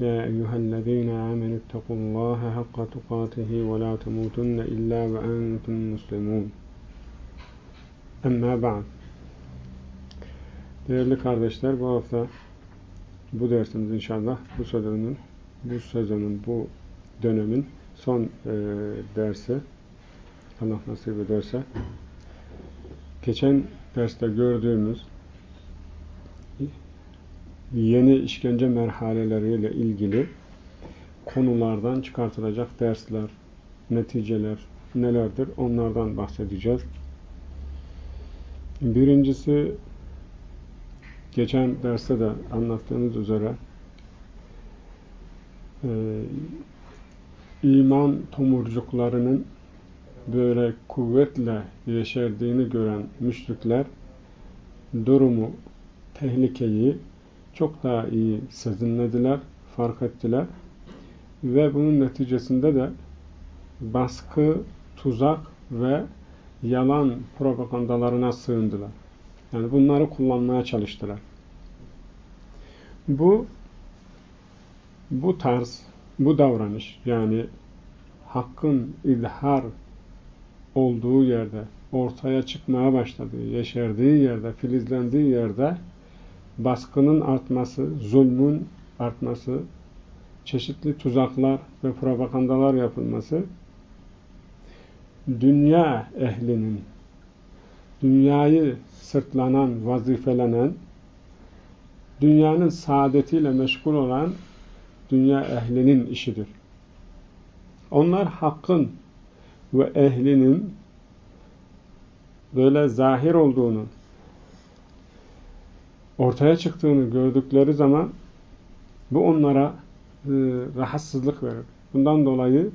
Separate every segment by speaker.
Speaker 1: يا أيها الذين آمنوا اتقوا الله حق تقاته ولا تموتن إلا وأنتم مسلمون Emma ba'd. Değerli kardeşler bu hafta bu dersimiz inşallah bu sezonun bu sezonun bu dönemin son e, dersi Allah nasip ederse geçen derste gördüğümüz yeni işkence merhaleleriyle ilgili konulardan çıkartılacak dersler, neticeler nelerdir onlardan bahsedeceğiz. Birincisi geçen derste de anlattığımız üzere e, iman tomurcuklarının böyle kuvvetle yeşerdiğini gören müşrikler durumu, tehlikeyi çok daha iyi sezinlediler, fark ettiler ve bunun neticesinde de baskı, tuzak ve yalan propagandalarına sığındılar. Yani bunları kullanmaya çalıştılar. Bu bu tarz, bu davranış yani hakkın izhar olduğu yerde, ortaya çıkmaya başladığı, yeşerdiği yerde, filizlendiği yerde baskının artması, zulmün artması, çeşitli tuzaklar ve propagandalar yapılması dünya ehlinin dünyayı sırtlanan, vazifelenen dünyanın saadetiyle meşgul olan dünya ehlinin işidir. Onlar hakkın ve ehlinin böyle zahir olduğunu ortaya çıktığını gördükleri zaman bu onlara e, rahatsızlık verir. Bundan dolayı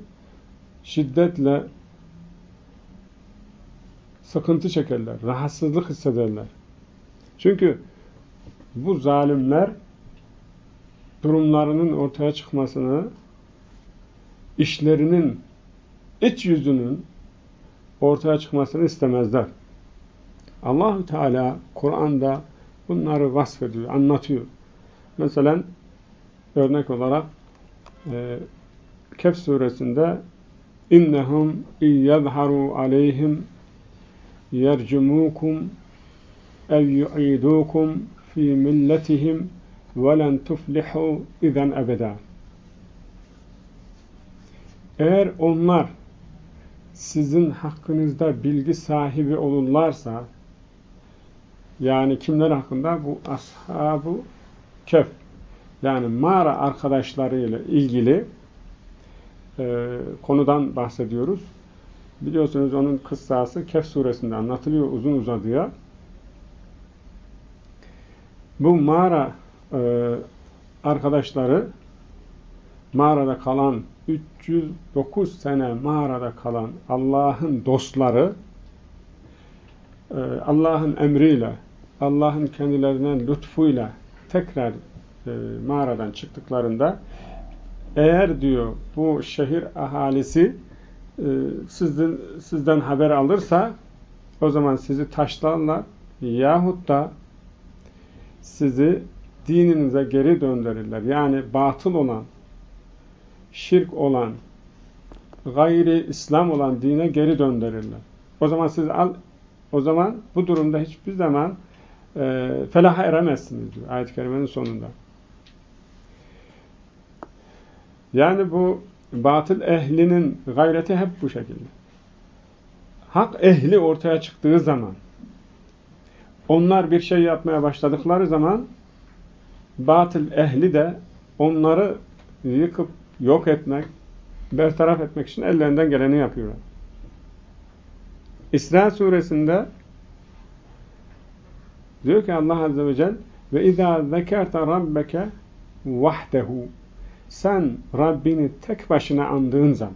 Speaker 1: şiddetle sıkıntı çekerler, rahatsızlık hissederler. Çünkü bu zalimler durumlarının ortaya çıkmasını, işlerinin iç yüzünün ortaya çıkmasını istemezler. Allahü Teala Kur'an'da bunları vasfediyor, anlatıyor. Mesela örnek olarak e, Kehf suresinde innehum iyyezharu aleyhim yercumukum ev yu'idukum fi milletihim ve len tuflihu izen ebeda. Eğer onlar sizin hakkınızda bilgi sahibi olurlarsa yani kimler hakkında? Bu ashab-ı kef. Yani mağara arkadaşlarıyla ilgili e, konudan bahsediyoruz. Biliyorsunuz onun kıssası Kehf suresinde anlatılıyor uzun uzadıya. Bu mağara e, arkadaşları mağarada kalan 309 sene mağarada kalan Allah'ın dostları e, Allah'ın emriyle Allah'ın kendilerine lütfuyla tekrar e, mağaradan çıktıklarında eğer diyor bu şehir ahalisi e, sizden, sizden haber alırsa o zaman sizi taşlarlar yahut da sizi dininize geri döndürürler. Yani batıl olan, şirk olan, gayri İslam olan dine geri döndürürler. O zaman siz al, o zaman bu durumda hiçbir zaman e, felaha eremezsiniz diyor ayet-i kerimenin sonunda. Yani bu batıl ehlinin gayreti hep bu şekilde. Hak ehli ortaya çıktığı zaman onlar bir şey yapmaya başladıkları zaman batıl ehli de onları yıkıp yok etmek, bertaraf etmek için ellerinden geleni yapıyorlar. İsra suresinde diyor ki Allah Azze ve Celle ve izâ zekerte rabbeke vahdehu sen Rabbini tek başına andığın zaman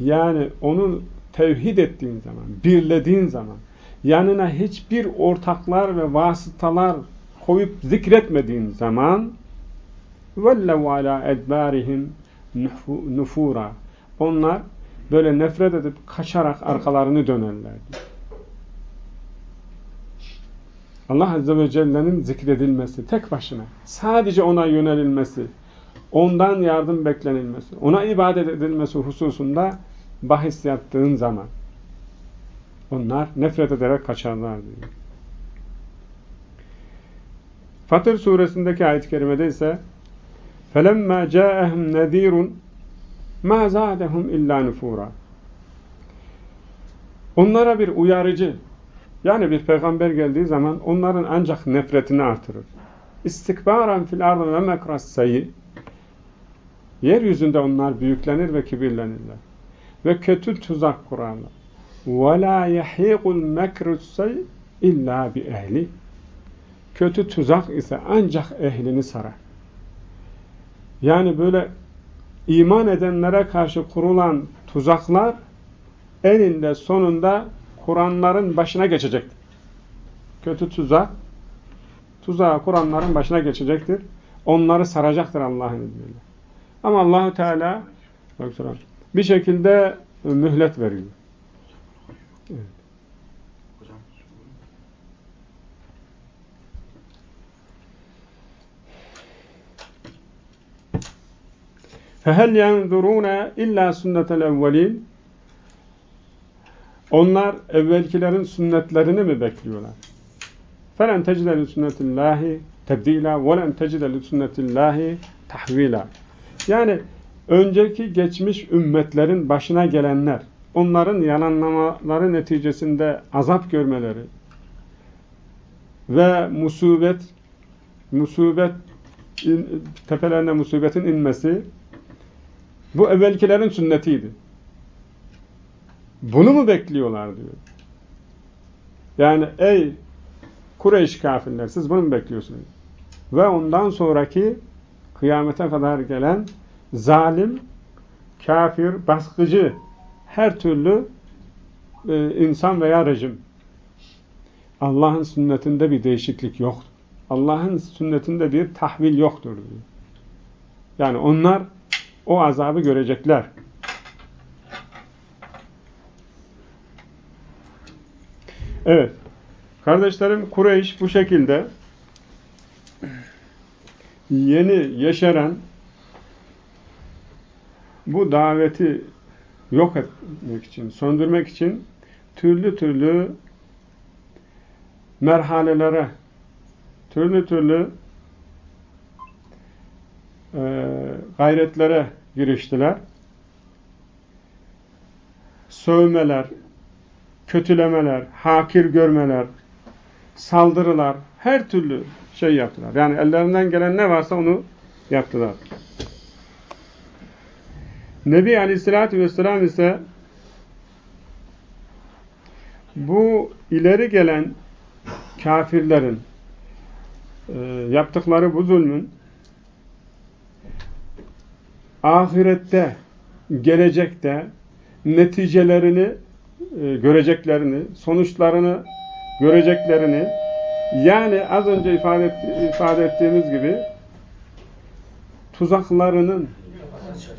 Speaker 1: yani onu tevhid ettiğin zaman, birlediğin zaman yanına hiçbir ortaklar ve vasıtalar koyup zikretmediğin zaman وَلَّوْ عَلَى اَدْبَارِهِمْ nufura. Onlar böyle nefret edip kaçarak arkalarını dönerlerdi. Allah Azze ve Celle'nin zikredilmesi tek başına, sadece ona yönelilmesi, ondan yardım beklenilmesi, ona ibadet edilmesi hususunda bahis yaptığın zaman onlar nefret ederek kaçarlar diyor. Fatır suresindeki ayet-i kerimede ise فَلَمَّا جَاءَهُمْ نَذ۪يرٌ مَا زَادَهُمْ اِلَّا نُفُورًا Onlara bir uyarıcı, yani bir peygamber geldiği zaman onların ancak nefretini artırır. İstikbaran fil ardı ve mekras sayı. Yeryüzünde onlar büyüklenir ve kibirlenirler. Ve kötü tuzak kurarlar. وَلَا يَحِيقُ الْمَكْرُ السَّيْءِ اِلَّا بِاَهْلِ Kötü tuzak ise ancak ehlini sarar. Yani böyle iman edenlere karşı kurulan tuzaklar eninde sonunda Kur'anların başına geçecektir. Kötü tuzak tuzağı Kur'anların başına geçecektir. Onları saracaktır Allah'ın izniyle. Ama Allahu Teala bir şekilde mühlet veriyor. Evet. فَهَلْ يَنْظُرُونَ اِلَّا سُنَّةَ الْاَوَّلِينَ Onlar evvelkilerin sünnetlerini mi bekliyorlar? فَلَنْ تَجِدَ لِسُنَّةِ اللّٰهِ تَبْد۪يلًا وَلَنْ تَجِدَ لِسُنَّةِ اللّٰهِ تَحْو۪يلًا Yani önceki geçmiş ümmetlerin başına gelenler, onların yalanlamaları neticesinde azap görmeleri ve musibet, musibet tepelerine musibetin inmesi bu evvelkilerin sünnetiydi. Bunu mu bekliyorlar diyor. Yani ey Kureyş kafirler siz bunu mu bekliyorsunuz? Ve ondan sonraki kıyamete kadar gelen zalim, kafir, baskıcı her türlü e, insan veya rejim. Allah'ın sünnetinde bir değişiklik yoktur. Allah'ın sünnetinde bir tahvil yoktur diyor. Yani onlar o azabı görecekler. Evet. Kardeşlerim Kureyş bu şekilde yeni yeşeren bu daveti yok etmek için, söndürmek için türlü türlü merhalelere, türlü türlü e, gayretlere giriştiler. Sövmeler, kötülemeler, hakir görmeler, saldırılar, her türlü şey yaptılar. Yani ellerinden gelen ne varsa onu yaptılar. Nebi Aleyhisselatü Vesselam ise bu ileri gelen kafirlerin e, yaptıkları bu zulmün ahirette, gelecekte neticelerini göreceklerini, sonuçlarını göreceklerini yani az önce ifade, et, ifade ettiğimiz gibi tuzaklarının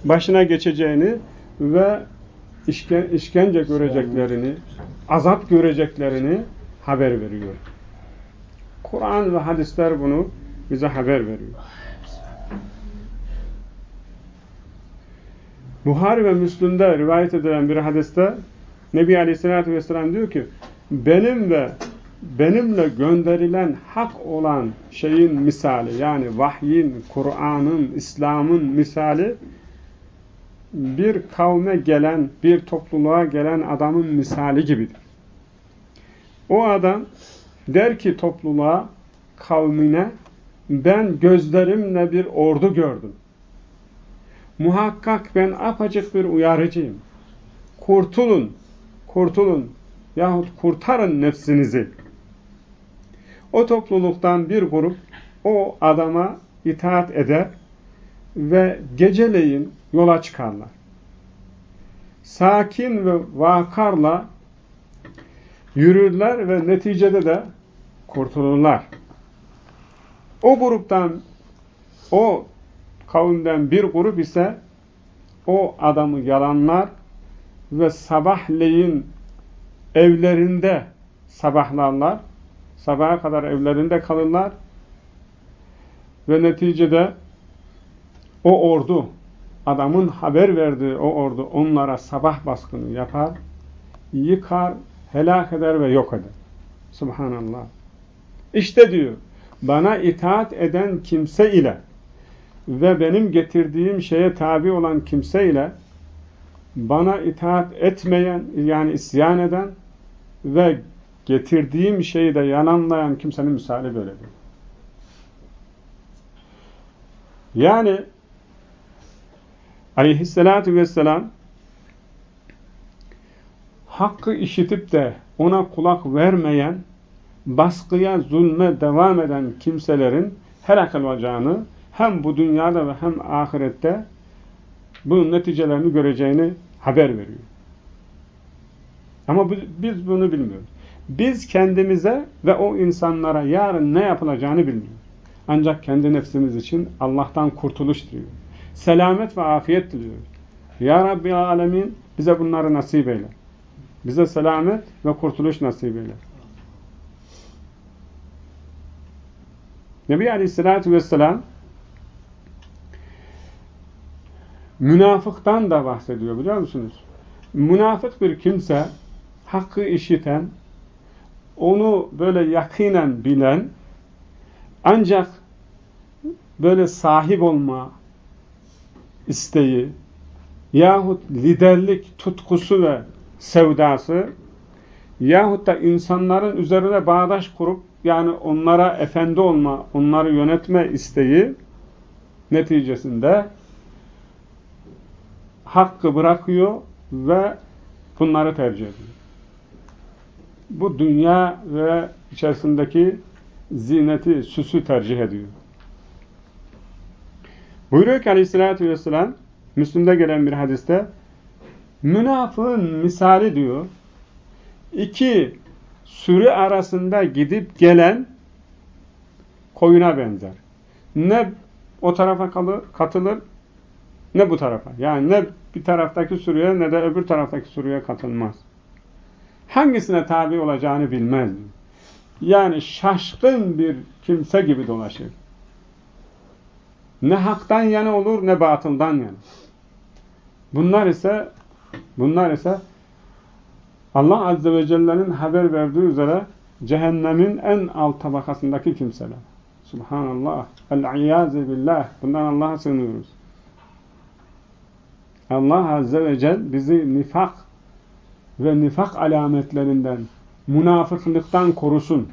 Speaker 1: başına geçeceğini ve işken, işkence göreceklerini, azap göreceklerini haber veriyor. Kur'an ve hadisler bunu bize haber veriyor. Buhari ve Müslüm'de rivayet edilen bir hadiste Nebi Aleyhisselatü Vesselam diyor ki benim ve benimle gönderilen hak olan şeyin misali yani vahyin, Kur'an'ın, İslam'ın misali bir kavme gelen, bir topluluğa gelen adamın misali gibidir. O adam der ki topluluğa, kavmine ben gözlerimle bir ordu gördüm. Muhakkak ben apacık bir uyarıcıyım. Kurtulun, kurtulun yahut kurtarın nefsinizi. O topluluktan bir grup o adama itaat eder ve geceleyin yola çıkarlar. Sakin ve vakarla yürürler ve neticede de kurtulurlar. O gruptan, o kavimden bir grup ise o adamı yalanlar ve sabahleyin evlerinde sabahlarlar. Sabaha kadar evlerinde kalırlar. Ve neticede o ordu, adamın haber verdiği o ordu onlara sabah baskını yapar, yıkar, helak eder ve yok eder. Subhanallah. İşte diyor, bana itaat eden kimse ile ve benim getirdiğim şeye tabi olan kimse ile bana itaat etmeyen, yani isyan eden ve getirdiğim şeyi de yalanlayan kimsenin misali böyledir. Yani aleyhissalatü vesselam hakkı işitip de ona kulak vermeyen, baskıya, zulme devam eden kimselerin helak olacağını hem bu dünyada ve hem ahirette bunun neticelerini göreceğini haber veriyor. Ama biz bunu bilmiyoruz. Biz kendimize ve o insanlara yarın ne yapılacağını bilmiyoruz. Ancak kendi nefsimiz için Allah'tan kurtuluş diliyoruz. Selamet ve afiyet diliyoruz. Ya Rabbi Alemin bize bunları nasip eyle. Bize selamet ve kurtuluş nasip eyle. Nebi Aleyhisselatü Vesselam münafıktan da bahsediyor biliyor musunuz? Münafık bir kimse hakkı işiten, onu böyle yakinen bilen, ancak böyle sahip olma isteği yahut liderlik tutkusu ve sevdası yahut da insanların üzerine bağdaş kurup yani onlara efendi olma, onları yönetme isteği neticesinde hakkı bırakıyor ve bunları tercih ediyor. Bu dünya ve içerisindeki zineti, süsü tercih ediyor. Buyuruyor ki aleyhissalatü vesselam Müslüm'de gelen bir hadiste münafığın misali diyor iki sürü arasında gidip gelen koyuna benzer. Ne o tarafa katılır ne bu tarafa. Yani ne bir taraftaki sürüye ne de öbür taraftaki sürüye katılmaz. Hangisine tabi olacağını bilmez. Yani şaşkın bir kimse gibi dolaşır. Ne haktan yana olur ne batıldan yana. Bunlar ise bunlar ise Allah Azze ve Celle'nin haber verdiği üzere cehennemin en alt tabakasındaki kimseler. Subhanallah. El-İyâze billah. Bundan Allah'a sığınıyoruz. Allah Azze ve Celle bizi nifak ve nifak alametlerinden, münafıklıktan korusun.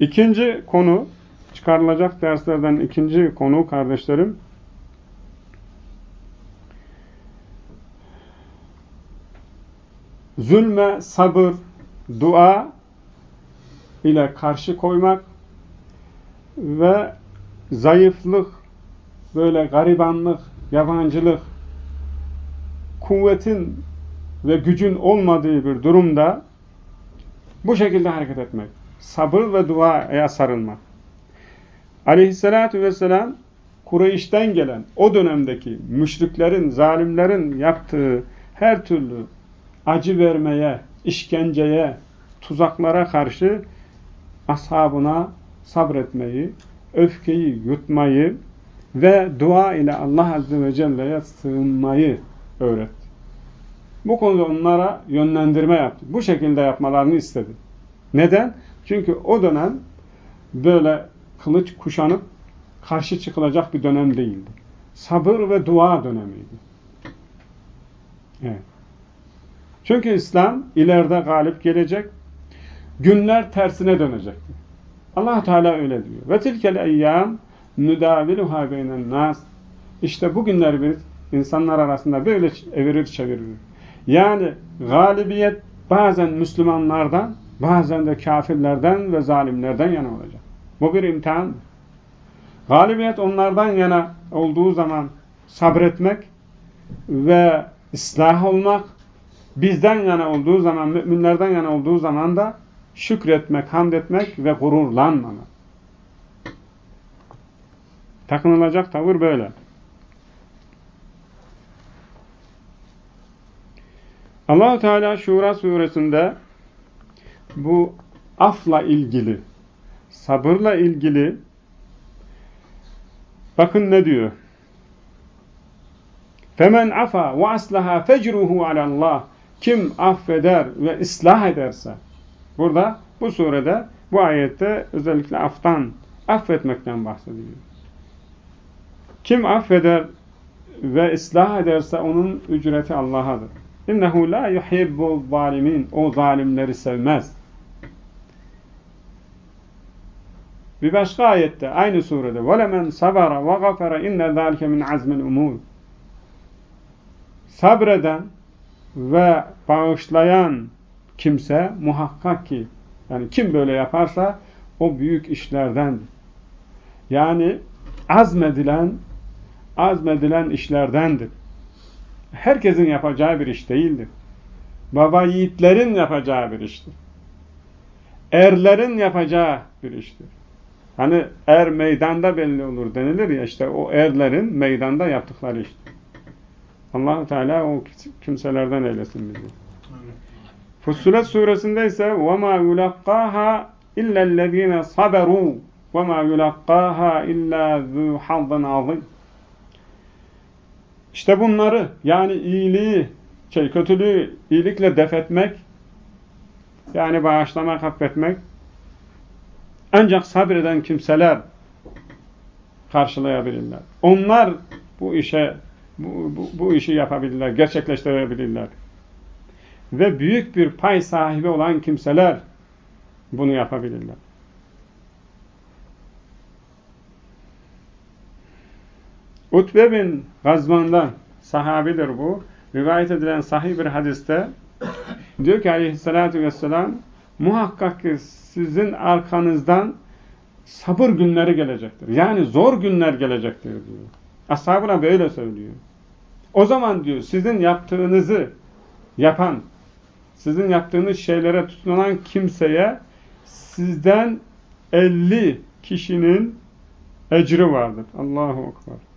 Speaker 1: İkinci konu, çıkarılacak derslerden ikinci konu kardeşlerim, zulme sabır, dua ile karşı koymak ve zayıflık, böyle garibanlık, yabancılık, kuvvetin ve gücün olmadığı bir durumda bu şekilde hareket etmek. Sabır ve duaya sarılmak. Aleyhissalatü vesselam Kureyş'ten gelen o dönemdeki müşriklerin, zalimlerin yaptığı her türlü acı vermeye, işkenceye, tuzaklara karşı ashabına sabretmeyi, öfkeyi yutmayı ve dua ile Allah Azze ve Celle'ye sığınmayı öğretti. Bu konuda onlara yönlendirme yaptı. Bu şekilde yapmalarını istedi. Neden? Çünkü o dönem böyle kılıç kuşanıp karşı çıkılacak bir dönem değildi. Sabır ve dua dönemiydi. Evet. Çünkü İslam ileride galip gelecek. Günler tersine dönecekti. allah Teala öyle diyor. Ve tilkel eyyam nüdaviluha beynen nas. İşte bu günler biz insanlar arasında böyle evirir çevirir. Yani galibiyet bazen Müslümanlardan, bazen de kafirlerden ve zalimlerden yana olacak. Bu bir imtihan. Galibiyet onlardan yana olduğu zaman sabretmek ve ıslah olmak, bizden yana olduğu zaman, müminlerden yana olduğu zaman da şükretmek, hamd etmek ve gururlanmamak. Takınılacak tavır böyle. Allahu Teala Şura suresinde bu afla ilgili, sabırla ilgili bakın ne diyor? Femen afa ve aslaha fecruhu alallah. Kim affeder ve ıslah ederse. Burada bu surede bu ayette özellikle aftan, affetmekten bahsediyor. Kim affeder ve ıslah ederse onun ücreti Allah'adır. İnnehu la yuhibbu zalimin. O zalimleri sevmez. Bir başka ayette aynı surede وَلَمَنْ صَبَرَ وَغَفَرَ اِنَّ ذَٰلِكَ مِنْ عَزْمِ الْاُمُورِ Sabreden ve bağışlayan kimse muhakkak ki yani kim böyle yaparsa o büyük işlerdendir. Yani azmedilen azmedilen işlerdendir. Herkesin yapacağı bir iş değildir. Baba yiğitlerin yapacağı bir iştir. Erlerin yapacağı bir iştir. Hani er meydanda belli olur denilir ya işte o erlerin meydanda yaptıkları iştir. allah Teala o kimselerden eylesin bizi. Fussilet suresinde ise وَمَا يُلَقَّاهَا اِلَّا الَّذ۪ينَ صَبَرُوا وَمَا يُلَقَّاهَا اِلَّا ذُو حَظٍ عَظِيمٍ işte bunları yani iyiliği, şey kötülüğü iyilikle defetmek, yani bağışlamak, affetmek ancak sabreden kimseler karşılayabilirler. Onlar bu işe bu, bu, bu işi yapabilirler, gerçekleştirebilirler. Ve büyük bir pay sahibi olan kimseler bunu yapabilirler. Utbe bin Gazvan'dan sahabidir bu. Rivayet edilen sahih bir hadiste diyor ki aleyhissalatü vesselam muhakkak ki sizin arkanızdan sabır günleri gelecektir. Yani zor günler gelecektir diyor. Ashabına böyle söylüyor. O zaman diyor sizin yaptığınızı yapan, sizin yaptığınız şeylere tutunan kimseye sizden 50 kişinin ecri vardır. Allahu Ekber.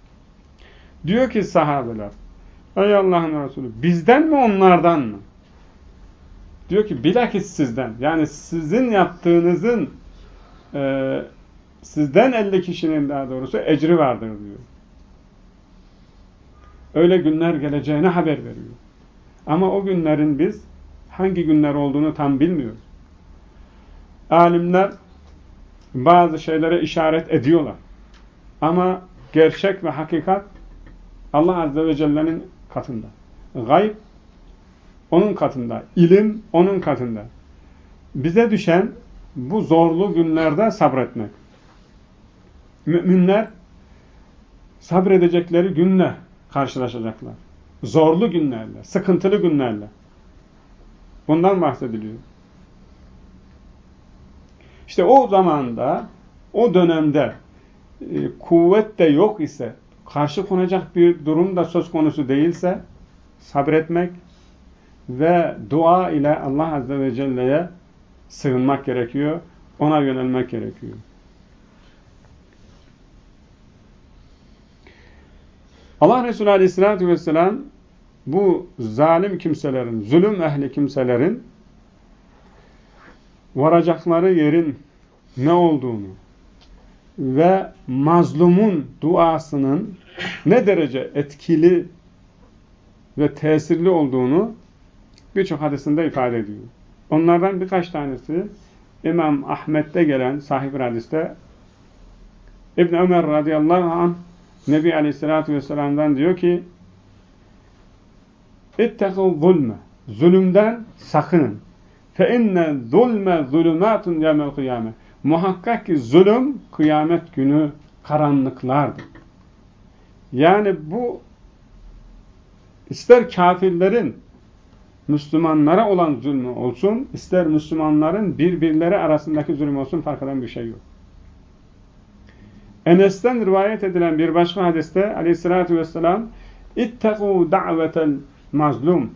Speaker 1: Diyor ki sahabeler, ey Allah'ın Resulü bizden mi onlardan mı? Diyor ki bilakis sizden. Yani sizin yaptığınızın e, sizden 50 kişinin daha doğrusu ecri vardır diyor. Öyle günler geleceğine haber veriyor. Ama o günlerin biz hangi günler olduğunu tam bilmiyoruz. Alimler bazı şeylere işaret ediyorlar. Ama gerçek ve hakikat Allah Azze ve Celle'nin katında. Gayb onun katında. ilim onun katında. Bize düşen bu zorlu günlerde sabretmek. Müminler sabredecekleri günle karşılaşacaklar. Zorlu günlerle, sıkıntılı günlerle. Bundan bahsediliyor. İşte o zamanda, o dönemde e, kuvvet de yok ise, karşı konacak bir durum da söz konusu değilse, sabretmek ve dua ile Allah Azze ve Celle'ye sığınmak gerekiyor. Ona yönelmek gerekiyor. Allah Resulü Aleyhisselatü Vesselam bu zalim kimselerin, zulüm ehli kimselerin varacakları yerin ne olduğunu ve mazlumun duasının ne derece etkili ve tesirli olduğunu birçok hadisinde ifade ediyor. Onlardan birkaç tanesi İmam Ahmet'te gelen sahip hadiste İbn Ömer radıyallahu anh Nebi Aleyhisselatü Vesselam'dan diyor ki İttekû zulme zulümden sakının fe zulme zulümatun yevmel kıyame muhakkak ki zulüm kıyamet günü karanlıklardır. Yani bu ister kafirlerin Müslümanlara olan zulmü olsun, ister Müslümanların birbirleri arasındaki zulüm olsun fark eden bir şey yok. Enes'ten rivayet edilen bir başka hadiste aleyhissalatü vesselam İttekû da'vetel mazlum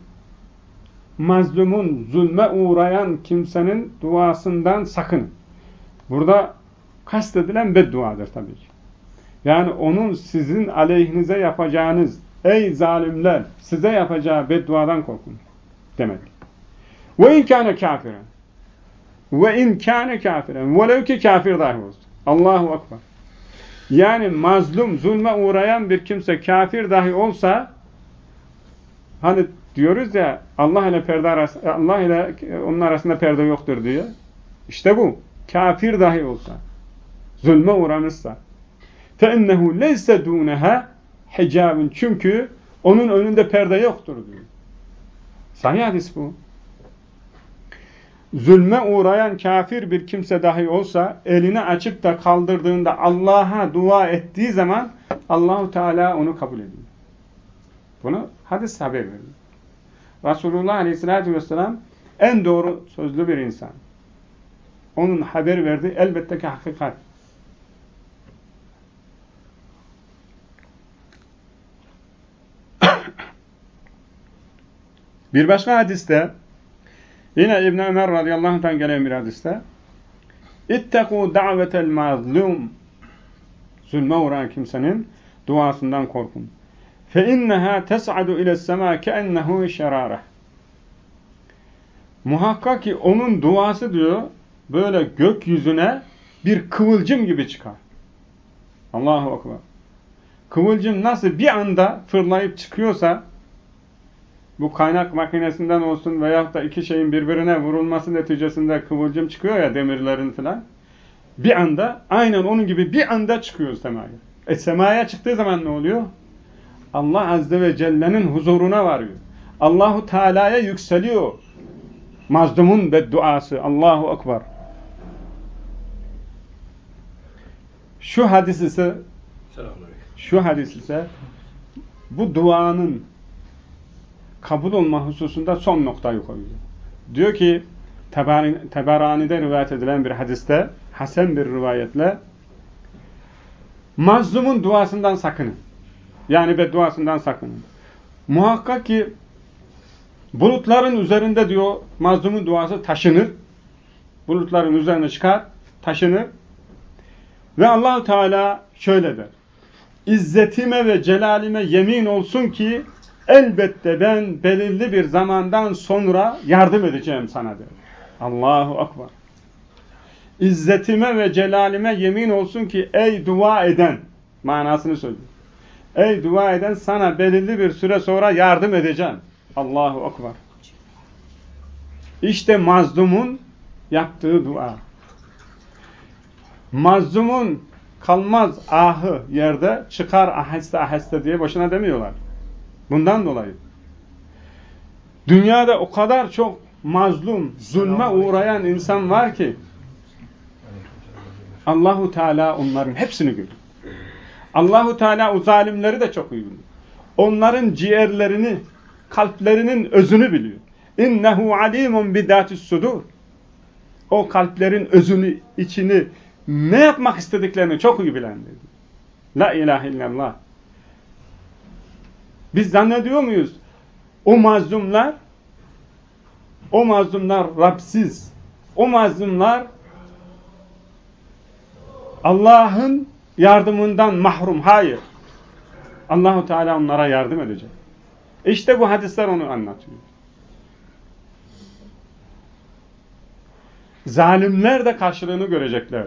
Speaker 1: mazlumun zulme uğrayan kimsenin duasından sakın. Burada kastedilen bedduadır tabii ki. Yani onun sizin aleyhinize yapacağınız ey zalimler size yapacağı bedduadan korkun demek. Ve in kâne kafiren ve in kâne kafiren velev ki kafir dahi olsun. Allahu akbar. Yani mazlum, zulme uğrayan bir kimse kafir dahi olsa hani diyoruz ya Allah ile perde arası, Allah ile onun arasında perde yoktur diye. İşte bu Kafir dahi olsa, zulme uğramışsa فَاِنَّهُ لَيْسَ دُونَهَا hicabın çünkü onun önünde perde yoktur diyor. Sahih hadis bu. Zulme uğrayan kafir bir kimse dahi olsa elini açıp da kaldırdığında Allah'a dua ettiği zaman Allahu Teala onu kabul ediyor. Bunu hadis haber veriyor. Resulullah Aleyhisselatü Vesselam en doğru sözlü bir insan. Onun haber verdiği elbette ki hakikat. bir başka hadiste yine İbn Ömer radıyallahu anh'tan gelen bir hadiste İttekû da'vetel mazlum zulme uğrayan kimsenin duasından korkun. فَاِنَّهَا تَسْعَدُ اِلَى السَّمَا كَاَنَّهُ شَرَارَةً Muhakkak ki onun duası diyor böyle gökyüzüne bir kıvılcım gibi çıkar. Allahu Akbar. Kıvılcım nasıl bir anda fırlayıp çıkıyorsa bu kaynak makinesinden olsun veya da iki şeyin birbirine vurulması neticesinde kıvılcım çıkıyor ya demirlerin falan. Bir anda aynen onun gibi bir anda çıkıyor semaya. E semaya çıktığı zaman ne oluyor? Allah Azze ve Celle'nin huzuruna varıyor. Allahu Teala'ya yükseliyor. Mazlumun bedduası. Allahu Ekber. Şu hadis ise şu hadis ise bu duanın kabul olma hususunda son noktayı koyuyor. Diyor ki Teberani'de rivayet edilen bir hadiste Hasan bir rivayetle mazlumun duasından sakının. Yani bedduasından sakının. Muhakkak ki bulutların üzerinde diyor mazlumun duası taşınır. Bulutların üzerine çıkar, taşınır. Ve allah Teala şöyle der. İzzetime ve celalime yemin olsun ki elbette ben belirli bir zamandan sonra yardım edeceğim sana der. Allahu Akbar. İzzetime ve celalime yemin olsun ki ey dua eden manasını söylüyor. Ey dua eden sana belirli bir süre sonra yardım edeceğim. Allahu Akbar. İşte mazlumun yaptığı dua. Mazlumun kalmaz ahı yerde çıkar aheste aheste diye boşuna demiyorlar. Bundan dolayı. Dünyada o kadar çok mazlum, zulme uğrayan insan var ki Allahu Teala onların hepsini görüyor. Allahu Teala o zalimleri de çok iyi. Onların ciğerlerini, kalplerinin özünü biliyor. İnnehu alimun bidatis sudur. O kalplerin özünü, içini, ne yapmak istediklerini çok iyi bilen dedi. La ilahe illallah. Biz zannediyor muyuz? O mazlumlar o mazlumlar Rabsiz. O mazlumlar Allah'ın yardımından mahrum. Hayır. Allahu Teala onlara yardım edecek. İşte bu hadisler onu anlatıyor. Zalimler de karşılığını görecekler.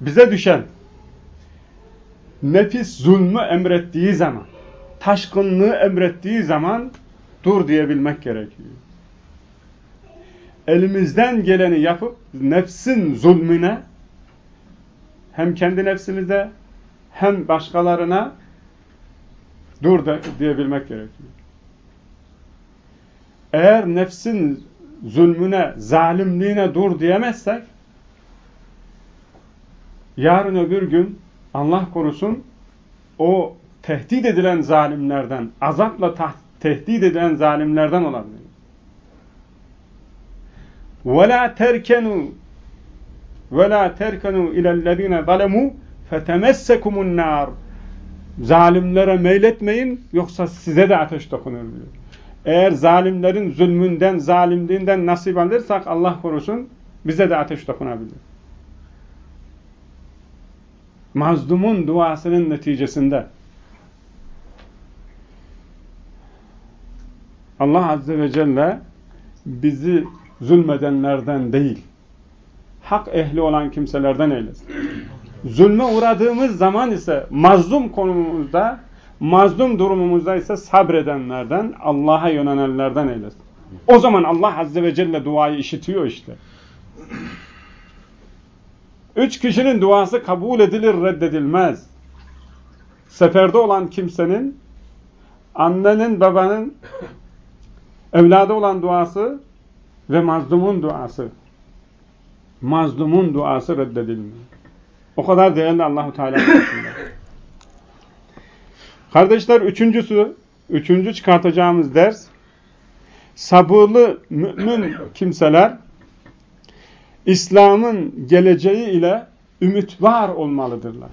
Speaker 1: Bize düşen nefis zulmü emrettiği zaman, taşkınlığı emrettiği zaman dur diyebilmek gerekiyor. Elimizden geleni yapıp nefsin zulmüne hem kendi nefsimize hem başkalarına dur da diyebilmek gerekiyor. Eğer nefsin zulmüne, zalimliğine dur diyemezsek yarın öbür gün Allah korusun o tehdit edilen zalimlerden, azapla tehdit edilen zalimlerden olabilir. وَلَا تَرْكَنُوا ve la terkenu ilellezine zalemu fetemessekumun nar. Zalimlere meyletmeyin yoksa size de ateş dokunur diyor. Eğer zalimlerin zulmünden, zalimliğinden nasip alırsak Allah korusun bize de ateş dokunabilir. Mazlumun duasının neticesinde Allah Azze ve Celle bizi zulmedenlerden değil, hak ehli olan kimselerden eylesin. Zulme uğradığımız zaman ise mazlum konumumuzda, mazlum durumumuzda ise sabredenlerden, Allah'a yönelenlerden eylesin. O zaman Allah Azze ve Celle duayı işitiyor işte. Üç kişinin duası kabul edilir, reddedilmez. Seferde olan kimsenin, annenin, babanın, evladı olan duası ve mazlumun duası. Mazlumun duası reddedilmiyor. O kadar değerli Allahu Teala Kardeşler üçüncüsü, üçüncü çıkartacağımız ders sabırlı mümin kimseler İslam'ın geleceği ile ümit var olmalıdırlar.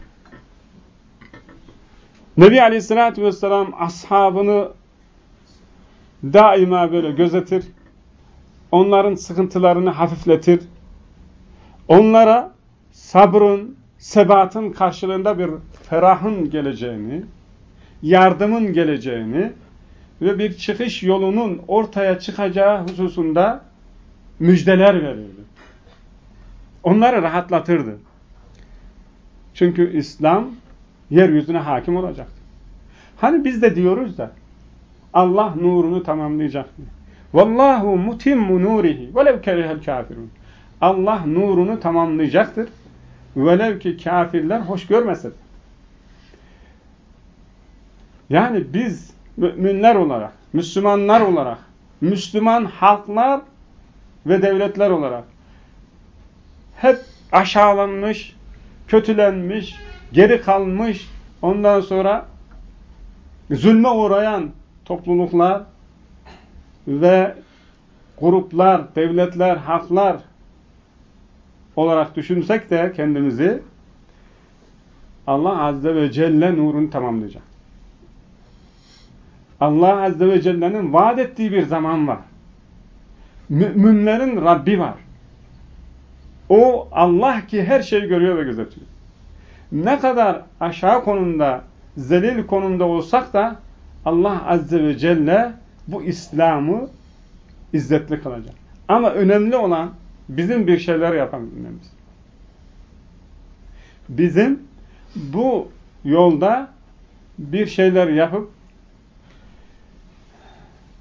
Speaker 1: Nebi Aleyhisselatü Vesselam ashabını daima böyle gözetir. Onların sıkıntılarını hafifletir. Onlara sabrın, sebatın karşılığında bir ferahın geleceğini, yardımın geleceğini ve bir çıkış yolunun ortaya çıkacağı hususunda müjdeler verirdi. Onları rahatlatırdı. Çünkü İslam yeryüzüne hakim olacak. Hani biz de diyoruz da Allah nurunu tamamlayacak. Vallahu mutimmu nurihi velev kerihel kafirun. Allah nurunu tamamlayacaktır. Velev ki kafirler hoş görmesin. Yani biz müminler olarak, Müslümanlar olarak, Müslüman halklar ve devletler olarak hep aşağılanmış, kötülenmiş, geri kalmış, ondan sonra zulme uğrayan topluluklar ve gruplar, devletler, halklar olarak düşünsek de kendimizi Allah Azze ve Celle nurunu tamamlayacak. Allah Azze ve Celle'nin vaat ettiği bir zaman var. Müminlerin Rabbi var. O Allah ki her şeyi görüyor ve gözetiyor. Ne kadar aşağı konumda, zelil konumda olsak da Allah Azze ve Celle bu İslam'ı izzetli kılacak. Ama önemli olan bizim bir şeyler yapabilmemiz. Bizim bu yolda bir şeyler yapıp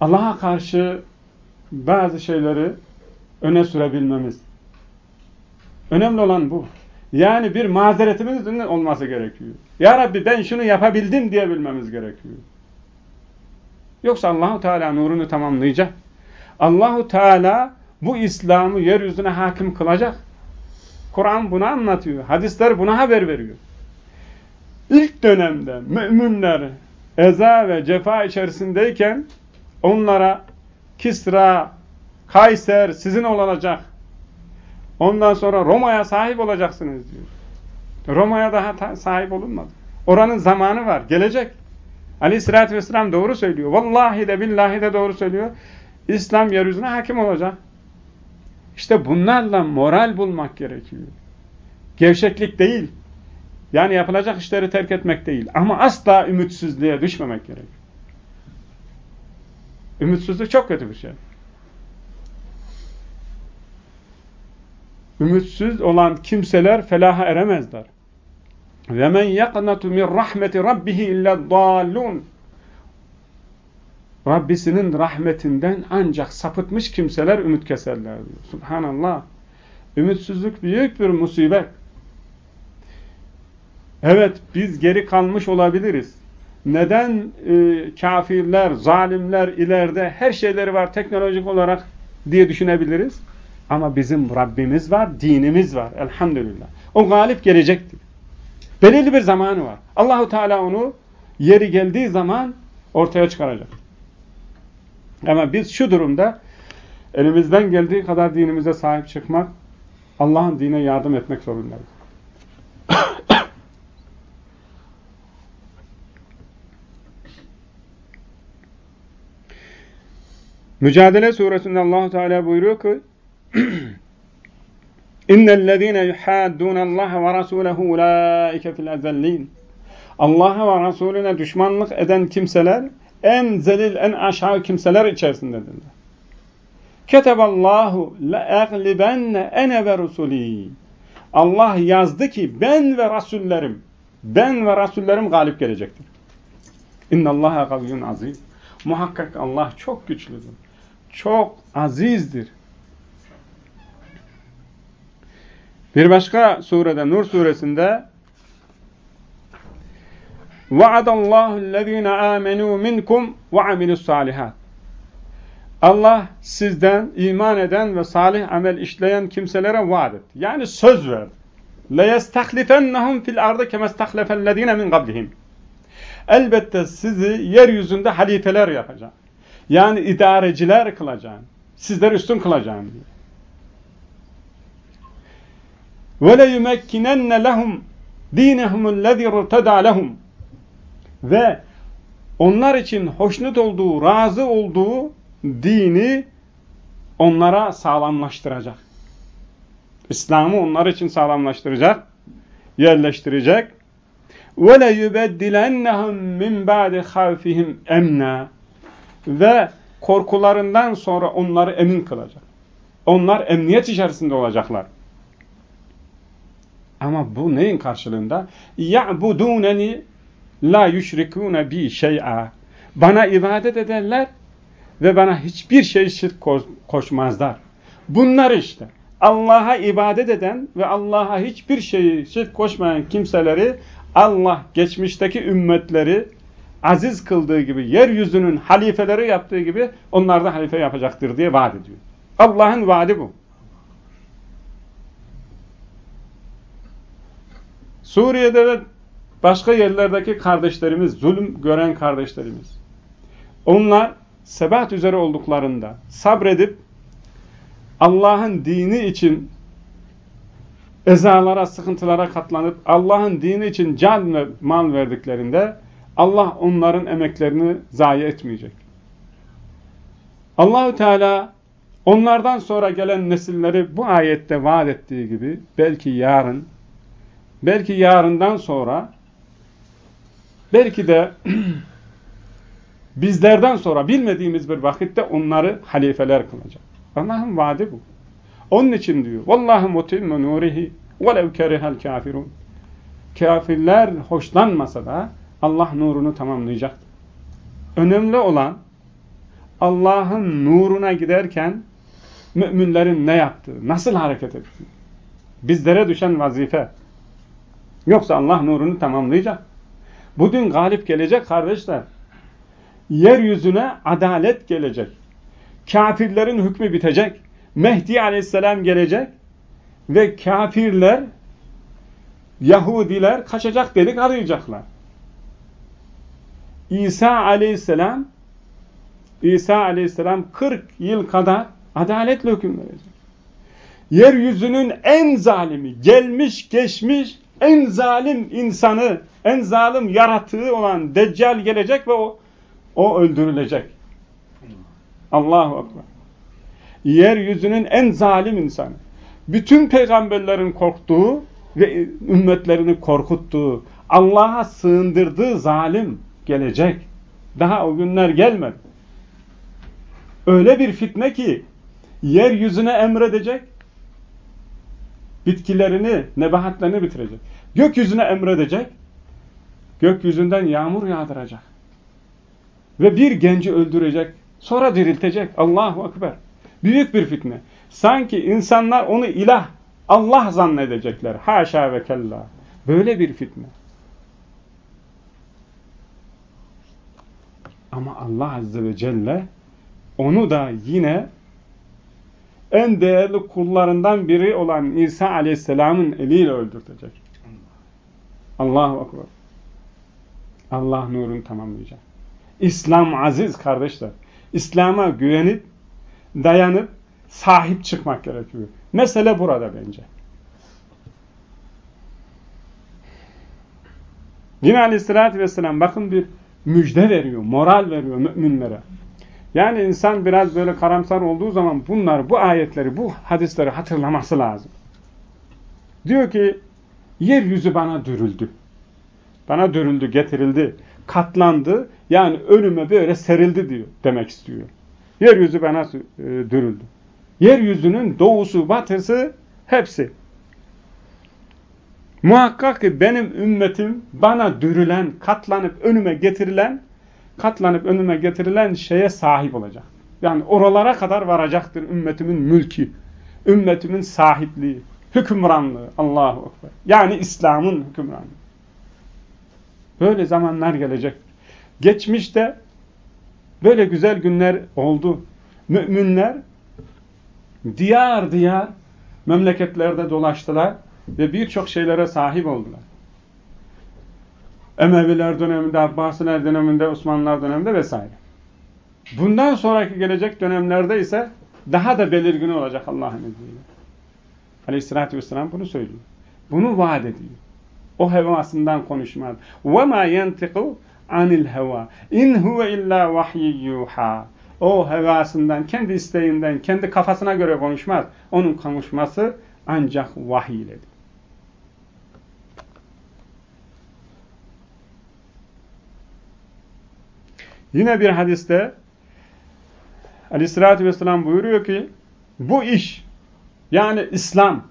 Speaker 1: Allah'a karşı bazı şeyleri öne sürebilmemiz. Önemli olan bu. Yani bir mazeretimizin olması gerekiyor. Ya Rabbi ben şunu yapabildim diyebilmemiz gerekiyor. Yoksa Allahu Teala nurunu tamamlayacak. Allahu Teala bu İslam'ı yeryüzüne hakim kılacak. Kur'an bunu anlatıyor. Hadisler buna haber veriyor. İlk dönemde müminler eza ve cefa içerisindeyken onlara Kisra, Kayser sizin olacak. Ondan sonra Roma'ya sahip olacaksınız diyor. Roma'ya daha sahip olunmadı. Oranın zamanı var. Gelecek. Aleyhissalatü vesselam doğru söylüyor. Vallahi de billahi de doğru söylüyor. İslam yeryüzüne hakim olacak. İşte bunlarla moral bulmak gerekiyor. Gevşeklik değil. Yani yapılacak işleri terk etmek değil. Ama asla ümitsizliğe düşmemek gerekiyor. Ümitsizlik çok kötü bir şey. Ümitsiz olan kimseler felaha eremezler. Ve men yaqnatu min rahmeti rabbih illa dallun. Rabbisinin rahmetinden ancak sapıtmış kimseler ümit keserler diyor. Subhanallah. Ümitsizlik büyük bir musibet. Evet biz geri kalmış olabiliriz. Neden e, kafirler, zalimler ileride her şeyleri var teknolojik olarak diye düşünebiliriz. Ama bizim Rabbimiz var, dinimiz var elhamdülillah. O galip gelecektir. Belirli bir zamanı var. Allahu Teala onu yeri geldiği zaman ortaya çıkaracak. Ama biz şu durumda elimizden geldiği kadar dinimize sahip çıkmak Allah'ın dine yardım etmek zorundayız. Mücadele suresinde Allahu Teala buyuruyor ki İnnellezîne yuhâddûnallâhe ve rasûlehu ulâike fil ezellîn Allah'a ve Resulüne düşmanlık eden kimseler en zelil, en aşağı kimseler içerisindedirler. Keteballahu le'eglibenne ene ve rusulî Allah yazdı ki ben ve rasullerim ben ve rasullerim galip gelecektir. İnnallâhe gaviyyun aziz. Muhakkak Allah çok güçlüdür. Çok azizdir. Bir başka surede Nur suresinde وَعَدَ اللّٰهُ الَّذ۪ينَ آمَنُوا مِنْكُمْ وَعَمِلُوا الصَّالِحَاتِ Allah sizden iman eden ve salih amel işleyen kimselere vaat etti. Yani söz verdi. لَيَسْتَخْلِفَنَّهُمْ فِي الْاَرْضِ كَمَا اسْتَخْلَفَ الَّذ۪ينَ مِنْ قَبْلِهِمْ Elbette sizi yeryüzünde halifeler yapacağım. Yani idareciler kılacağım. Sizler üstün kılacağım diye. وَلَيُمَكِّنَنَّ لَهُمْ دِينَهُمُ الَّذِي رُتَدَى لَهُمْ Ve onlar için hoşnut olduğu, razı olduğu dini onlara sağlamlaştıracak. İslam'ı onlar için sağlamlaştıracak, yerleştirecek. وَلَيُبَدِّلَنَّهُمْ مِنْ بَعْدِ خَوْفِهِمْ اَمْنًا Ve korkularından sonra onları emin kılacak. Onlar emniyet içerisinde olacaklar. Ama bu neyin karşılığında? يَعْبُدُونَنِ la yüşrikûne bi şey'a. Bana ibadet ederler ve bana hiçbir şey şirk koşmazlar. Bunlar işte Allah'a ibadet eden ve Allah'a hiçbir şeyi şirk koşmayan kimseleri Allah geçmişteki ümmetleri aziz kıldığı gibi, yeryüzünün halifeleri yaptığı gibi onlar da halife yapacaktır diye vaat ediyor. Allah'ın vaadi bu. Suriye'de ve başka yerlerdeki kardeşlerimiz, zulüm gören kardeşlerimiz. Onlar sebat üzere olduklarında sabredip Allah'ın dini için ezalara, sıkıntılara katlanıp Allah'ın dini için can ve mal verdiklerinde Allah onların emeklerini zayi etmeyecek. Allahü Teala onlardan sonra gelen nesilleri bu ayette vaat ettiği gibi belki yarın, belki yarından sonra belki de bizlerden sonra bilmediğimiz bir vakitte onları halifeler kılacak. Allah'ın vaadi bu. Onun için diyor. Vallahi mutimmu nurihi velev kerihel kafirun. Kafirler hoşlanmasa da Allah nurunu tamamlayacak. Önemli olan Allah'ın nuruna giderken müminlerin ne yaptığı, nasıl hareket ettiği. Bizlere düşen vazife. Yoksa Allah nurunu tamamlayacak. Bu din galip gelecek kardeşler. Yeryüzüne adalet gelecek. Kafirlerin hükmü bitecek. Mehdi aleyhisselam gelecek. Ve kafirler, Yahudiler kaçacak delik arayacaklar. İsa aleyhisselam İsa aleyhisselam 40 yıl kadar adaletle hüküm verecek. Yeryüzünün en zalimi, gelmiş geçmiş en zalim insanı, en zalim yaratığı olan Deccal gelecek ve o, o öldürülecek. Allahu Ekber. Yeryüzünün en zalim insanı. Bütün peygamberlerin korktuğu ve ümmetlerini korkuttuğu, Allah'a sığındırdığı zalim gelecek. Daha o günler gelmedi. Öyle bir fitne ki yeryüzüne emredecek, bitkilerini, nebahatlerini bitirecek. Gökyüzüne emredecek, gökyüzünden yağmur yağdıracak. Ve bir genci öldürecek, sonra diriltecek. Allahu Ekber. Büyük bir fitne. Sanki insanlar onu ilah, Allah zannedecekler. Haşa ve kella. Böyle bir fitne. Ama Allah Azze ve Celle onu da yine en değerli kullarından biri olan İsa Aleyhisselam'ın eliyle öldürtecek. Allahu Ekber. Allah nurunu tamamlayacak. İslam aziz kardeşler. İslam'a güvenip, dayanıp, sahip çıkmak gerekiyor. Mesele burada bence. Yine aleyhissalatü vesselam bakın bir müjde veriyor, moral veriyor müminlere. Yani insan biraz böyle karamsar olduğu zaman bunlar, bu ayetleri, bu hadisleri hatırlaması lazım. Diyor ki, yeryüzü bana dürüldü. Bana dürüldü, getirildi, katlandı. Yani önüme böyle serildi diyor, demek istiyor. Yeryüzü bana e, dürüldü. Yeryüzünün doğusu, batısı hepsi. Muhakkak ki benim ümmetim bana dürülen, katlanıp önüme getirilen, katlanıp önüme getirilen şeye sahip olacak. Yani oralara kadar varacaktır ümmetimin mülki, ümmetimin sahipliği, hükümranlığı. Allahu Ekber. Yani İslam'ın hükümranlığı. Böyle zamanlar gelecek. Geçmişte böyle güzel günler oldu. Müminler diyar diyar memleketlerde dolaştılar ve birçok şeylere sahip oldular. Emeviler döneminde, Abbasiler döneminde, Osmanlılar döneminde vesaire. Bundan sonraki gelecek dönemlerde ise daha da belirgin olacak Allah'ın izniyle. Aleyhissalatü vesselam bunu söylüyor. Bunu vaat ediyor. O hevasından konuşmaz. وَمَا يَنْتِقُ عَنِ الْهَوَى اِنْ هُوَ اِلَّا وَحْيِ يُوحَى O hevasından, kendi isteğinden, kendi kafasına göre konuşmaz. Onun konuşması ancak vahiy iledir. Yine bir hadiste Aleyhisselatü Vesselam buyuruyor ki bu iş yani İslam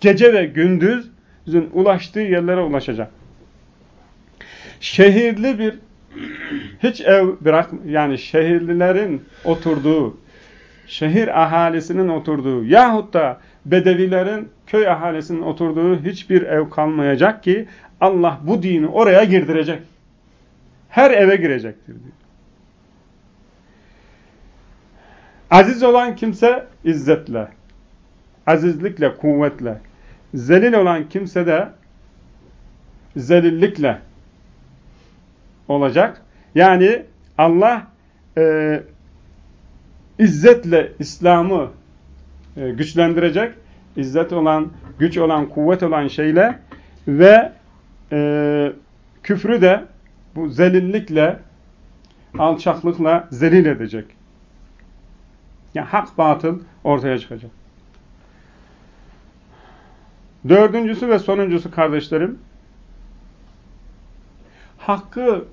Speaker 1: gece ve gündüzün ulaştığı yerlere ulaşacak. Şehirli bir hiç ev bırak yani şehirlilerin oturduğu şehir ahalisinin oturduğu yahut da bedevilerin köy ahalisinin oturduğu hiçbir ev kalmayacak ki Allah bu dini oraya girdirecek. Her eve girecektir diyor. Aziz olan kimse izzetle, azizlikle, kuvvetle, zelil olan kimse de zelillikle olacak. Yani Allah e, izzetle İslam'ı e, güçlendirecek. İzzet olan, güç olan, kuvvet olan şeyle ve e, küfrü de bu zelillikle, alçaklıkla zelil edecek. Yani hak batıl ortaya çıkacak. Dördüncüsü ve sonuncusu kardeşlerim, hakkı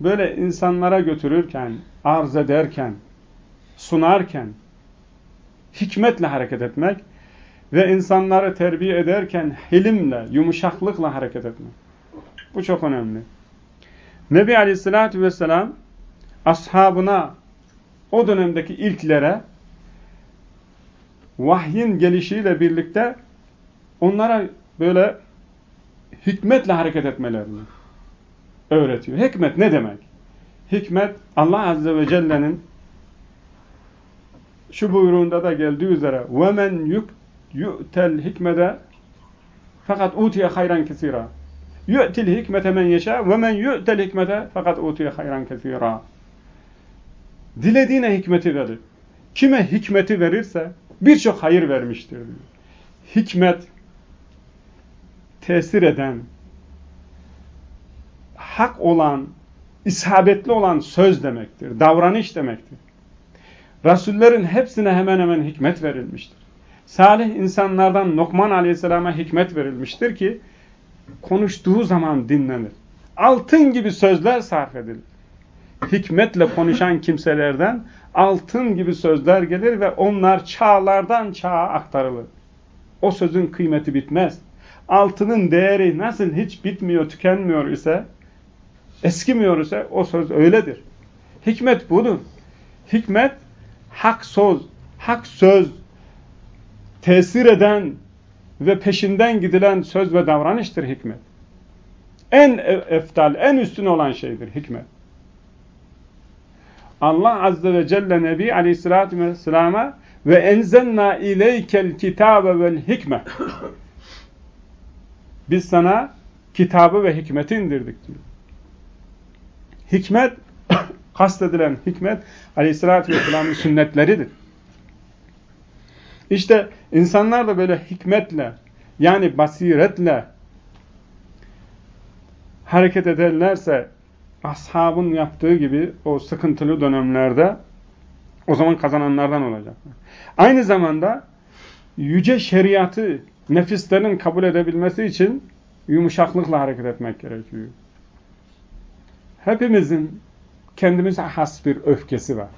Speaker 1: böyle insanlara götürürken, arz ederken, sunarken, hikmetle hareket etmek ve insanları terbiye ederken hilimle, yumuşaklıkla hareket etmek. Bu çok önemli. Nebi Aleyhisselatü Vesselam ashabına o dönemdeki ilklere vahyin gelişiyle birlikte onlara böyle hikmetle hareket etmelerini öğretiyor. Hikmet ne demek? Hikmet Allah Azze ve Celle'nin şu buyruğunda da geldiği üzere وَمَنْ يُؤْتَ الْحِكْمَةَ fakat utiye hayran kesira. Yu'til hikmete men yeşâ ve men yu'tel hikmete fakat utiye hayran kesira. Dilediğine hikmeti verir. Kime hikmeti verirse birçok hayır vermiştir. Diyor. Hikmet tesir eden, hak olan, isabetli olan söz demektir, davranış demektir. Rasullerin hepsine hemen hemen hikmet verilmiştir. Salih insanlardan Lokman Aleyhisselam'a hikmet verilmiştir ki konuştuğu zaman dinlenir. Altın gibi sözler sarf edilir hikmetle konuşan kimselerden altın gibi sözler gelir ve onlar çağlardan çağa aktarılır. O sözün kıymeti bitmez. Altının değeri nasıl hiç bitmiyor, tükenmiyor ise, eskimiyor ise o söz öyledir. Hikmet budur. Hikmet hak söz, hak söz, tesir eden ve peşinden gidilen söz ve davranıştır hikmet. En eftal, en üstün olan şeydir hikmet. Allah Azze ve Celle Nebi Aleyhisselatü Vesselam'a ve enzenna ileykel kitabe vel hikme biz sana kitabı ve hikmeti indirdik diyor. Hikmet, kastedilen hikmet Aleyhisselatü Vesselam'ın sünnetleridir. İşte insanlar da böyle hikmetle yani basiretle hareket ederlerse ashabın yaptığı gibi o sıkıntılı dönemlerde o zaman kazananlardan olacaklar. Aynı zamanda yüce şeriatı nefislerin kabul edebilmesi için yumuşaklıkla hareket etmek gerekiyor. Hepimizin kendimize has bir öfkesi var.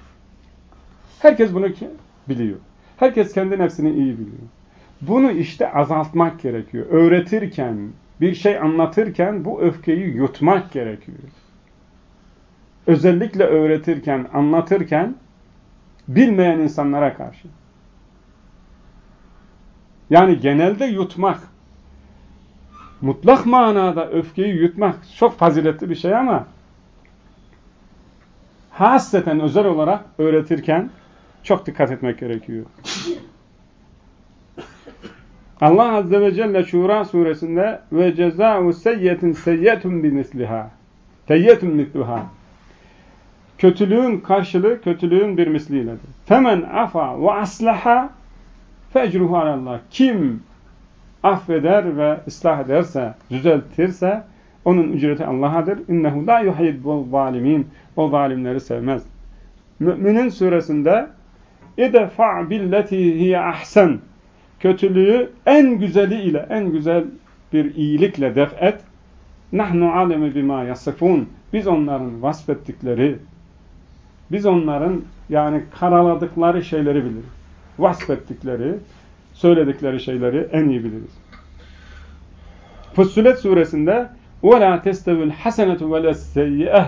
Speaker 1: Herkes bunu biliyor. Herkes kendi nefsini iyi biliyor. Bunu işte azaltmak gerekiyor. Öğretirken, bir şey anlatırken bu öfkeyi yutmak gerekiyor. Özellikle öğretirken, anlatırken bilmeyen insanlara karşı. Yani genelde yutmak, mutlak manada öfkeyi yutmak çok faziletli bir şey ama hasreten özel olarak öğretirken çok dikkat etmek gerekiyor. Allah Azze ve Celle Şura suresinde ve cezâ'u seyyetin seyyetun bimisliha seyyetun misluha kötülüğün karşılığı kötülüğün bir misliyledir. Femen afa ve aslaha fecruhu alallah. Kim affeder ve ıslah ederse, düzeltirse onun ücreti Allah'adır. İnnehu la yuhibbul zalimin. O zalimleri sevmez. Müminin suresinde İdfa billeti hiye ahsen. Kötülüğü en güzeli ile, en güzel bir iyilikle def et. Nahnu alemi bima yasifun. Biz onların vasfettikleri, biz onların yani karaladıkları şeyleri biliriz. Vasfettikleri, söyledikleri şeyleri en iyi biliriz. Fussilet suresinde وَلَا تَسْتَوِ الْحَسَنَةُ وَلَا السَّيِّئَةِ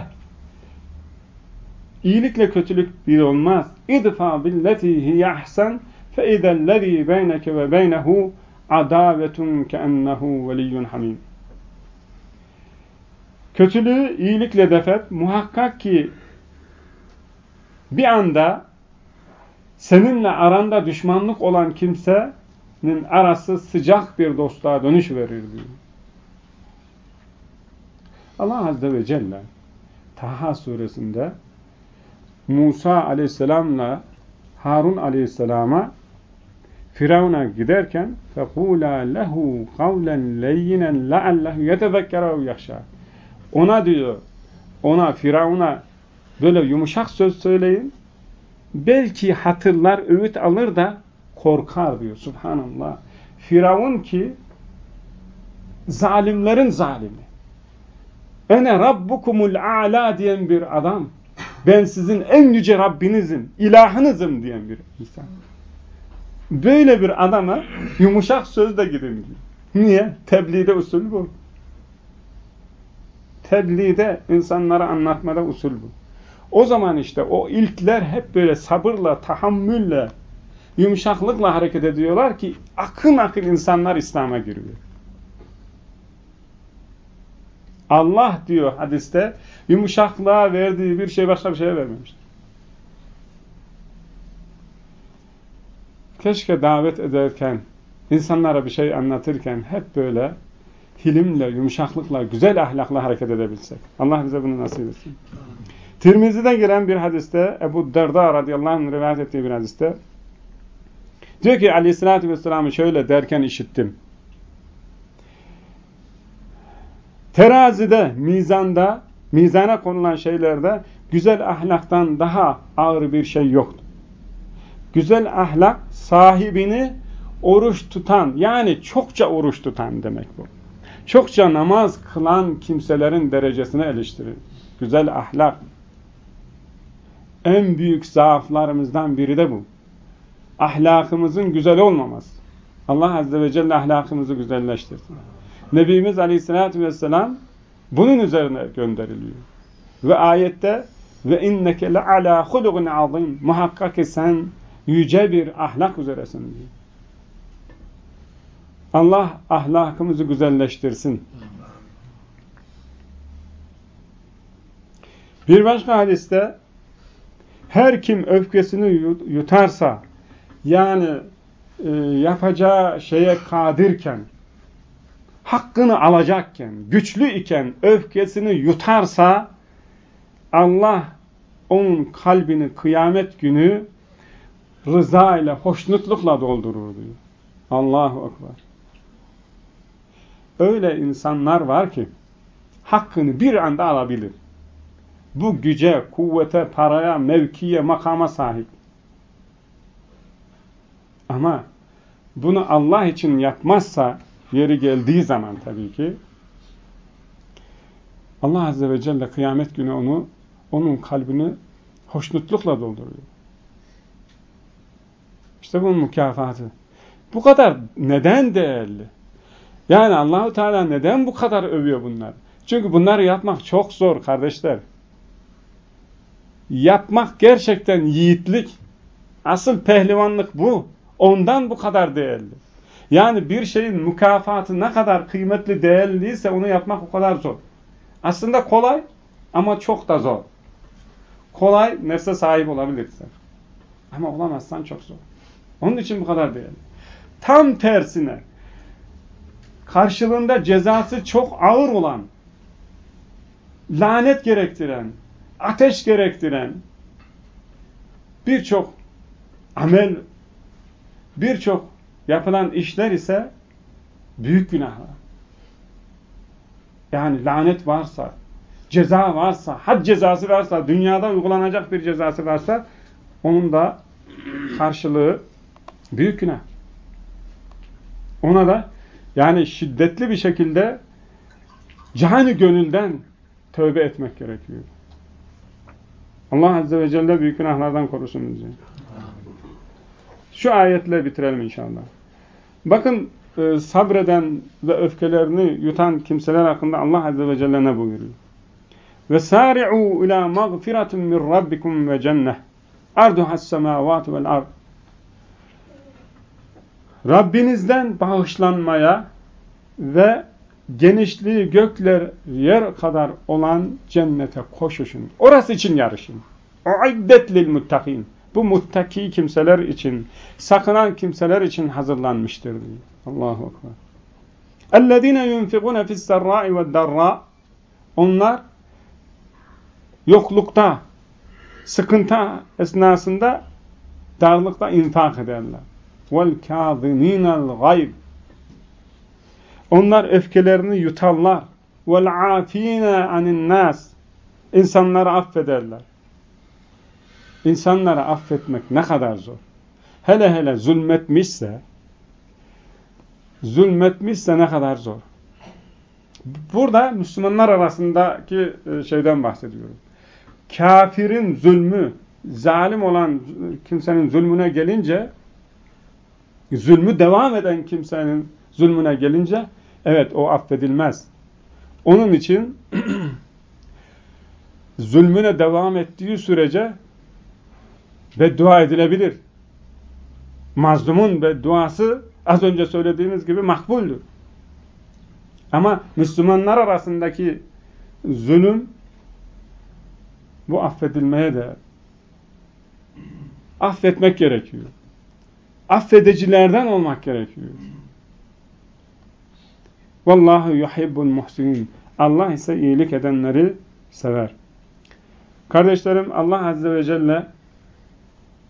Speaker 1: İyilikle kötülük bir olmaz. اِدْفَى بِالَّتِي هِيَ اَحْسَنْ فَاِذَا الَّذ۪ي بَيْنَكَ وَبَيْنَهُ عَدَاوَةٌ كَأَنَّهُ وَلِيٌّ حَمِيمٌ Kötülüğü iyilikle defet. Muhakkak ki bir anda seninle aranda düşmanlık olan kimsenin arası sıcak bir dostluğa dönüş verir diyor. Allah Azze ve Celle Taha suresinde Musa aleyhisselamla Harun aleyhisselama Firavun'a giderken فَقُولَا لَهُ قَوْلًا لَيِّنًا لَعَلَّهُ يَتَذَكَّرَهُ يَخْشَى Ona diyor, ona Firavun'a böyle yumuşak söz söyleyin. Belki hatırlar, öğüt alır da korkar diyor. Subhanallah. Firavun ki zalimlerin zalimi. Ene rabbukumul a'la diyen bir adam. Ben sizin en yüce Rabbinizim, ilahınızım diyen bir insan. Böyle bir adama yumuşak sözle gidin diyor. Niye? Tebliğde usul bu. Tebliğde, insanlara anlatmada usul bu. O zaman işte o ilkler hep böyle sabırla, tahammülle, yumuşaklıkla hareket ediyorlar ki akın akın insanlar İslam'a giriyor. Allah diyor hadiste yumuşaklığa verdiği bir şey başka bir şeye vermemiştir. Keşke davet ederken, insanlara bir şey anlatırken hep böyle hilimle, yumuşaklıkla, güzel ahlakla hareket edebilsek. Allah bize bunu nasip etsin. Tirmizi'de gelen bir hadiste, Ebu Derda radıyallahu anh rivayet ettiği bir hadiste, diyor ki aleyhissalatü vesselam'ı şöyle derken işittim. Terazide, mizanda, mizana konulan şeylerde güzel ahlaktan daha ağır bir şey yoktur. Güzel ahlak sahibini oruç tutan, yani çokça oruç tutan demek bu. Çokça namaz kılan kimselerin derecesine eleştirir. Güzel ahlak. En büyük zaaflarımızdan biri de bu. Ahlakımızın güzel olmaması. Allah Azze ve Celle ahlakımızı güzelleştirsin. Nebimiz Aleyhisselatü Vesselam bunun üzerine gönderiliyor. Ve ayette ve inneke le ala hulugun azim muhakkak ki sen yüce bir ahlak üzeresin diyor. Allah ahlakımızı güzelleştirsin. Bir başka hadiste her kim öfkesini yutarsa yani e, yapacağı şeye kadirken hakkını alacakken, güçlü iken öfkesini yutarsa Allah onun kalbini kıyamet günü rıza ile, hoşnutlukla doldurur diyor. Allahu Ekber. Öyle insanlar var ki hakkını bir anda alabilir. Bu güce, kuvvete, paraya, mevkiye, makama sahip. Ama bunu Allah için yapmazsa yeri geldiği zaman tabii ki Allah Azze ve Celle kıyamet günü onu onun kalbini hoşnutlukla dolduruyor. İşte bunun mükafatı. Bu kadar neden değerli? Yani Allahu Teala neden bu kadar övüyor bunları? Çünkü bunları yapmak çok zor kardeşler. Yapmak gerçekten yiğitlik. Asıl pehlivanlık bu. Ondan bu kadar değerli. Yani bir şeyin mükafatı ne kadar kıymetli, değerliyse onu yapmak o kadar zor. Aslında kolay ama çok da zor. Kolay nefse sahip olabilirsin. Ama olamazsan çok zor. Onun için bu kadar değerli. Tam tersine karşılığında cezası çok ağır olan, lanet gerektiren, ateş gerektiren birçok amel, birçok yapılan işler ise büyük günahlar. Yani lanet varsa, ceza varsa, had cezası varsa, dünyada uygulanacak bir cezası varsa onun da karşılığı büyük günah. Ona da yani şiddetli bir şekilde canı gönülden tövbe etmek gerekiyor. Allah Azze ve Celle büyük günahlardan korusun bizi. Şu ayetle bitirelim inşallah. Bakın e, sabreden ve öfkelerini yutan kimseler hakkında Allah Azze ve Celle ne buyuruyor? Mağfiretin min rabbikum ve cenneh arduhas semavatu vel ard Rabbinizden bağışlanmaya ve genişliği gökler yer kadar olan cennete koşuşun. Orası için yarışın. Uiddet lil muttakin. Bu muttaki kimseler için, sakınan kimseler için hazırlanmıştır diyor. Allahu ekber. Ellezine yunfikune fis serra'i ve darra. Onlar yoklukta, sıkıntı esnasında darlıkta infak ederler. Vel kâziminel gayb. Onlar öfkelerini yutarlar. وَالْعَاف۪ينَ عَنِ النَّاسِ İnsanları affederler. İnsanları affetmek ne kadar zor. Hele hele zulmetmişse zulmetmişse ne kadar zor. Burada Müslümanlar arasındaki e, şeyden bahsediyorum. Kafirin zulmü, zalim olan kimsenin zulmüne gelince zulmü devam eden kimsenin zulmüne gelince evet o affedilmez. Onun için zulmüne devam ettiği sürece beddua edilebilir. Mazlumun bedduası az önce söylediğimiz gibi makbuldür. Ama Müslümanlar arasındaki zulüm bu affedilmeye de affetmek gerekiyor affedicilerden olmak gerekiyor. Vallahu yuhibbul muhsinin. Allah ise iyilik edenleri sever. Kardeşlerim Allah Azze ve Celle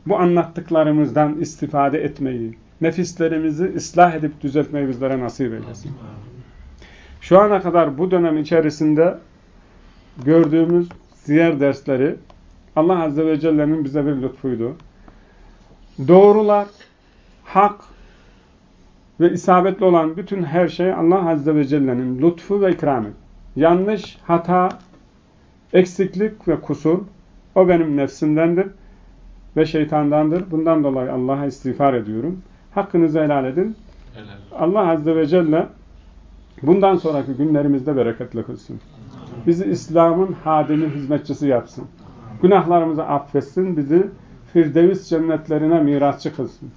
Speaker 1: bu anlattıklarımızdan istifade etmeyi, nefislerimizi ıslah edip düzeltmeyi bizlere nasip eylesin. Şu ana kadar bu dönem içerisinde gördüğümüz diğer dersleri Allah Azze ve Celle'nin bize bir lütfuydu. Doğrular, hak ve isabetli olan bütün her şey Allah Azze ve Celle'nin lütfu ve ikramı. Yanlış, hata, eksiklik ve kusur o benim nefsimdendir ve şeytandandır. Bundan dolayı Allah'a istiğfar ediyorum. Hakkınızı helal edin. Helal. Allah Azze ve Celle bundan sonraki günlerimizde bereketli kılsın. Bizi İslam'ın hadimi, hizmetçisi yapsın. Günahlarımızı affetsin, bizi Firdevs cennetlerine mirasçı kılsın.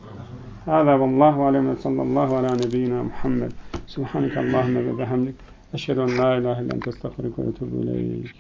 Speaker 1: هذا والله أعلم صلى الله على نبينا محمد. سبحانك اللهم وبحمدك أشهد أن لا إله إلا أنت أستغفرك وأتوب إليك.